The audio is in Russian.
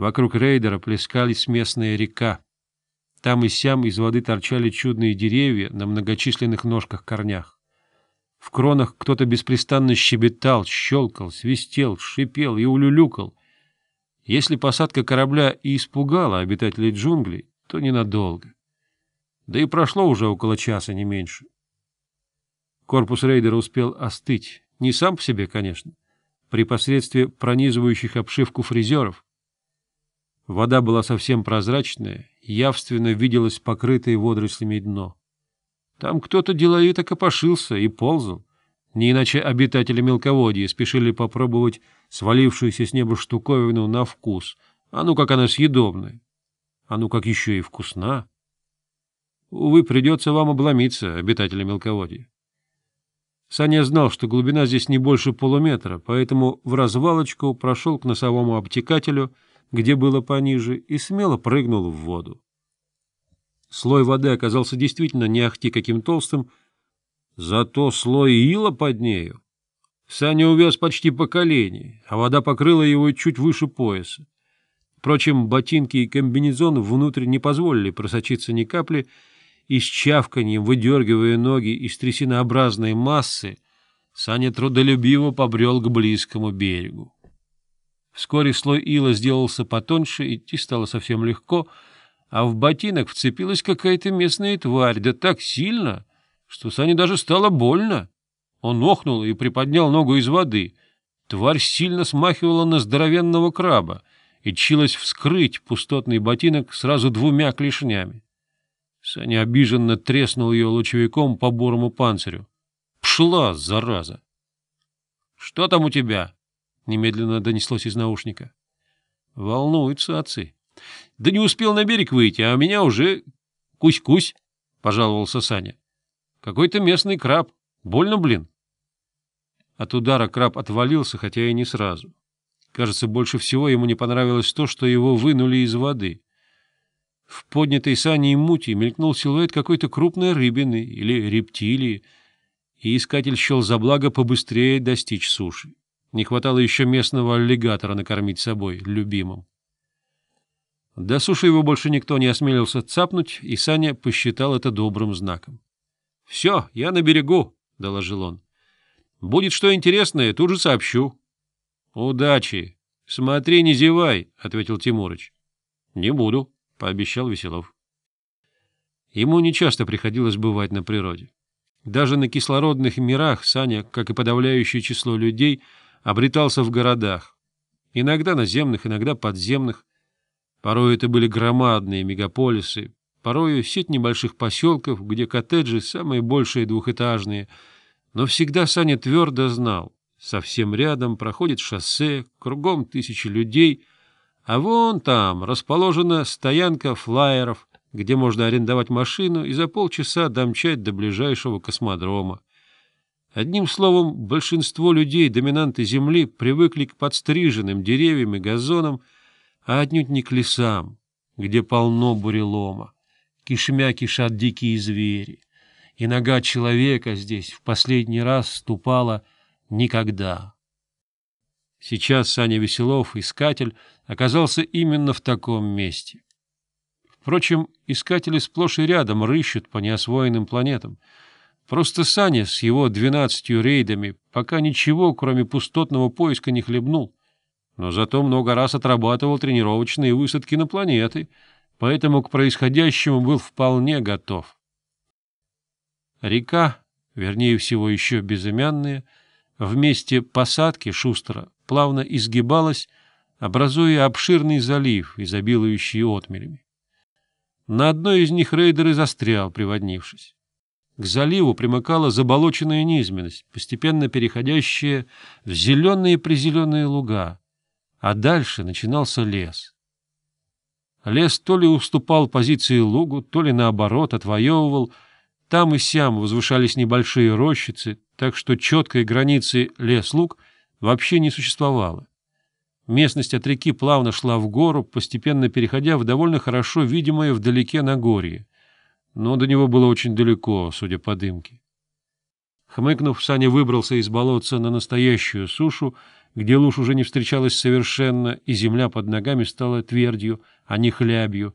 Вокруг рейдера плескались местная река. Там и сям из воды торчали чудные деревья на многочисленных ножках-корнях. В кронах кто-то беспрестанно щебетал, щелкал, свистел, шипел и улюлюкал. Если посадка корабля и испугала обитателей джунглей, то ненадолго. Да и прошло уже около часа, не меньше. Корпус рейдера успел остыть. Не сам по себе, конечно. При посредстве пронизывающих обшивку фрезеров Вода была совсем прозрачная, явственно виделось покрытое водорослями дно. Там кто-то деловито копошился и ползал. Не иначе обитатели мелководья спешили попробовать свалившуюся с неба штуковину на вкус. А ну как она съедобная! А ну как еще и вкусна! Увы, придется вам обломиться, обитатели мелководья. Саня знал, что глубина здесь не больше полуметра, поэтому в развалочку прошел к носовому обтекателю — где было пониже, и смело прыгнул в воду. Слой воды оказался действительно не ахти каким толстым, зато слой ила под нею. Саня увяз почти по колени, а вода покрыла его чуть выше пояса. Впрочем, ботинки и комбинезон внутрь не позволили просочиться ни капли, и с чавканьем, выдергивая ноги из трясинообразной массы, Саня трудолюбиво побрел к близкому берегу. Вскоре слой ила сделался потоньше, идти стало совсем легко, а в ботинок вцепилась какая-то местная тварь, да так сильно, что Сане даже стало больно. Он охнул и приподнял ногу из воды. Тварь сильно смахивала на здоровенного краба и чилась вскрыть пустотный ботинок сразу двумя клешнями. Саня обиженно треснул ее лучевиком по бурому панцирю. «Пшла, зараза!» «Что там у тебя?» немедленно донеслось из наушника. Волнуются отцы. Да не успел на берег выйти, а меня уже кусь-кусь, пожаловался Саня. Какой-то местный краб. Больно, блин. От удара краб отвалился, хотя и не сразу. Кажется, больше всего ему не понравилось то, что его вынули из воды. В поднятой сане и мути мелькнул силуэт какой-то крупной рыбины или рептилии, и искатель счел за благо побыстрее достичь суши. Не хватало еще местного аллигатора накормить собой, любимым. До суши его больше никто не осмелился цапнуть, и Саня посчитал это добрым знаком. — Все, я на берегу, — доложил он. — Будет что интересное, тут же сообщу. — Удачи. Смотри, не зевай, — ответил Тимурыч. — Не буду, — пообещал Веселов. Ему нечасто приходилось бывать на природе. Даже на кислородных мирах Саня, как и подавляющее число людей, — обретался в городах, иногда наземных, иногда подземных. Порой это были громадные мегаполисы, порою сеть небольших поселков, где коттеджи самые большие двухэтажные. Но всегда Саня твердо знал, совсем рядом проходит шоссе, кругом тысячи людей, а вон там расположена стоянка флайеров, где можно арендовать машину и за полчаса домчать до ближайшего космодрома. Одним словом, большинство людей, доминанты земли, привыкли к подстриженным деревьям и газонам, а отнюдь не к лесам, где полно бурелома, кишмя кишат дикие звери, и нога человека здесь в последний раз ступала никогда. Сейчас Саня Веселов, искатель, оказался именно в таком месте. Впрочем, искатели сплошь и рядом рыщут по неосвоенным планетам — Просто Саня с его двенадцатью рейдами пока ничего, кроме пустотного поиска, не хлебнул. Но зато много раз отрабатывал тренировочные высадки на планеты, поэтому к происходящему был вполне готов. Река, вернее всего еще безымянная, в месте посадки Шустера плавно изгибалась, образуя обширный залив, изобилующий отмелями. На одной из них рейдер и застрял, приводнившись. К заливу примыкала заболоченная низменность, постепенно переходящая в зеленые-призеленые луга, а дальше начинался лес. Лес то ли уступал позиции лугу, то ли наоборот отвоевывал. Там и сям возвышались небольшие рощицы, так что четкой границы лес-луг вообще не существовало. Местность от реки плавно шла в гору, постепенно переходя в довольно хорошо видимое вдалеке Нагорье но до него было очень далеко, судя по дымке. Хмыкнув, Саня выбрался из болотца на настоящую сушу, где луж уже не встречалась совершенно, и земля под ногами стала твердью, а не хлябью,